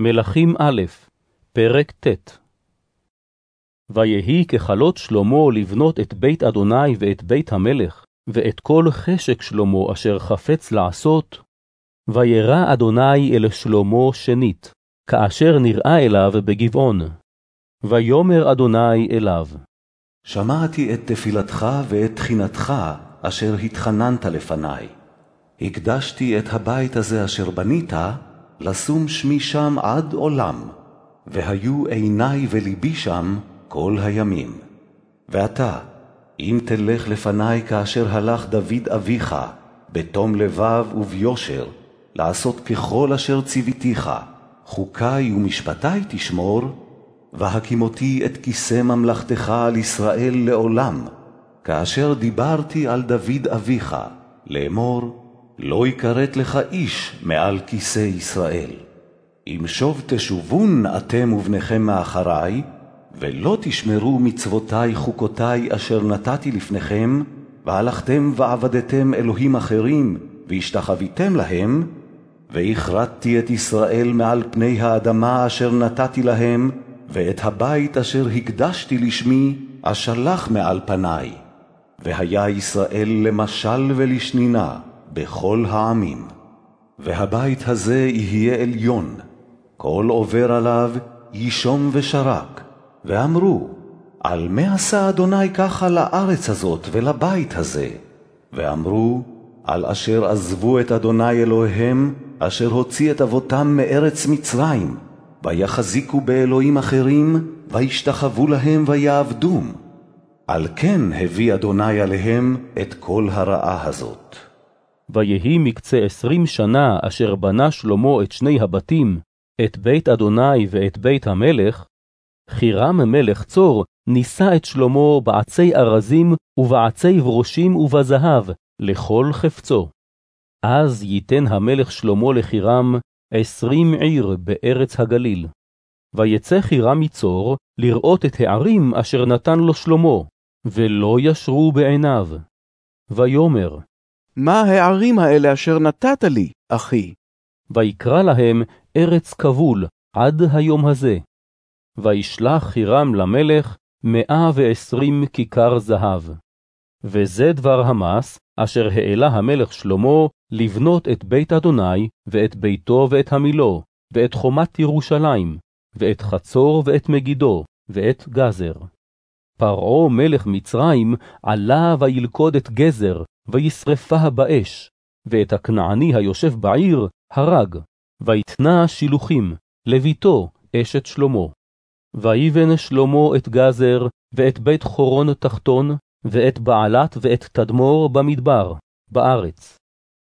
מלכים א', פרק ט' ויהי ככלות שלמה לבנות את בית אדוני ואת בית המלך, ואת כל חשק שלמה אשר חפץ לעשות, וירא אדוני אל שלמה שנית, כאשר נראה אליו בגבעון. ויאמר אדוני אליו, שמעתי את תפילתך ואת תחינתך, אשר התחננת לפני. הקדשתי את הבית הזה אשר בנית, לשום שמי שם עד עולם, והיו עיני ולבי שם כל הימים. ועתה, אם תלך לפני כאשר הלך דוד אביך, בתום לבב וביושר, לעשות ככל אשר ציוויתיך, חוקי ומשפטי תשמור, והקימותי את כיסא ממלכתך על ישראל לעולם, כאשר דיברתי על דוד אביך, לאמור, לא יכרת לך איש מעל כיסא ישראל. אם שוב תשובון אתם ובניכם מאחרי, ולא תשמרו מצוותי חוקותי אשר נתתי לפניכם, והלכתם ועבדתם אלוהים אחרים, והשתחוויתם להם, והכרתתי את ישראל מעל פני האדמה אשר נתתי להם, ואת הבית אשר הקדשתי לשמי, אשלח מעל פני. והיה ישראל למשל ולשנינה, בכל העמים. והבית הזה יהיה עליון, כל עובר עליו יישום ושרק. ואמרו, על מה עשה אדוני ככה לארץ הזאת ולבית הזה? ואמרו, על אשר עזבו את אדוני אלוהיהם, אשר הוציא את אבותם מארץ מצרים, ויחזיקו באלוהים אחרים, וישתחוו להם ויעבדום. על כן הביא אדוני עליהם את כל הרעה הזאת. ויהי מקצה עשרים שנה אשר בנה שלמה את שני הבתים, את בית אדוני ואת בית המלך, חירם מלך צור נישא את שלמה בעצי ארזים ובעצי ברושים ובזהב, לכל חפצו. אז ייתן המלך שלמה לחירם עשרים עיר בארץ הגליל. ויצא חירם מצור לראות את הערים אשר נתן לו שלמה, ולא ישרו בעיניו. ויאמר, מה הערים האלה אשר נתת לי, אחי? ויקרא להם ארץ כבול עד היום הזה. וישלח חירם למלך מאה ועשרים כיכר זהב. וזה דבר המס אשר העלה המלך שלמה לבנות את בית אדוני, ואת ביתו ואת המילו, ואת חומת ירושלים, ואת חצור ואת מגידו, ואת גזר. פרעה מלך מצרים עלה וילכוד את גזר, וישרפה באש, ואת הכנעני היושב בעיר הרג, ויתנה שילוחים, לביתו אשת שלמה. ויבן שלמה את גזר, ואת בית חורון תחתון, ואת בעלת ואת תדמור במדבר, בארץ.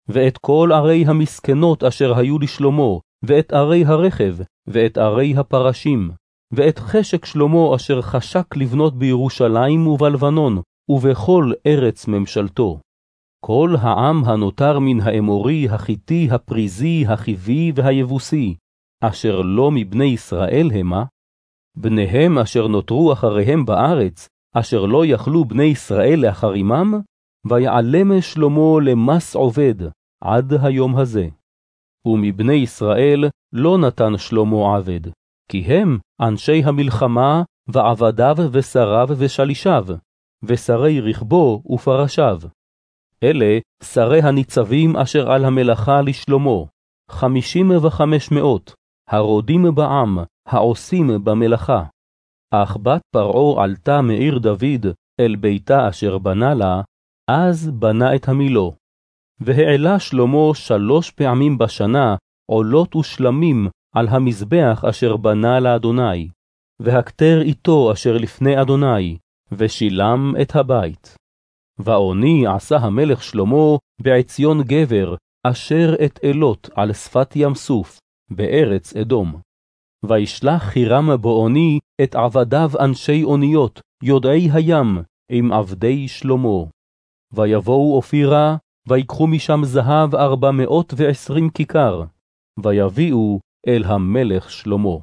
ואת כל ערי המסכנות אשר היו לשלמה, ואת ערי הרכב, ואת ערי הפרשים, ואת חשק שלמה אשר חשק לבנות בירושלים ובלבנון, ובכל ארץ ממשלתו. כל העם הנותר מן האמורי, החיתי, הפריזי, החיבי והיבוסי, אשר לא מבני ישראל המה, בניהם אשר נותרו אחריהם בארץ, אשר לא יכלו בני ישראל לאחרימם, ויעלם שלמה למס עובד עד היום הזה. ומבני ישראל לא נתן שלמה עבד, כי הם אנשי המלחמה, ועבדיו ושריו ושלישיו, ושרי רכבו ופרשיו. אלה שרי הניצבים אשר על המלאכה לשלמה, חמישים וחמש מאות, הרודים בעם, העושים במלאכה. אך בת פרעה עלתה מעיר דוד אל ביתה אשר בנה לה, אז בנה את המילו. והעלה שלמה שלוש פעמים בשנה עולות ושלמים על המזבח אשר בנה לאדוני, והכתר איתו אשר לפני אדוני, ושילם את הבית. ועוני עשה המלך שלמה בעציון גבר, אשר את אלות על שפת ים סוף, בארץ אדום. וישלח חירם בעוני את עבדיו אנשי אוניות, יודעי הים, עם עבדי שלמה. ויבואו אופירה, ויקחו משם זהב ארבע מאות ועשרים כיכר, ויביאו אל המלך שלמה.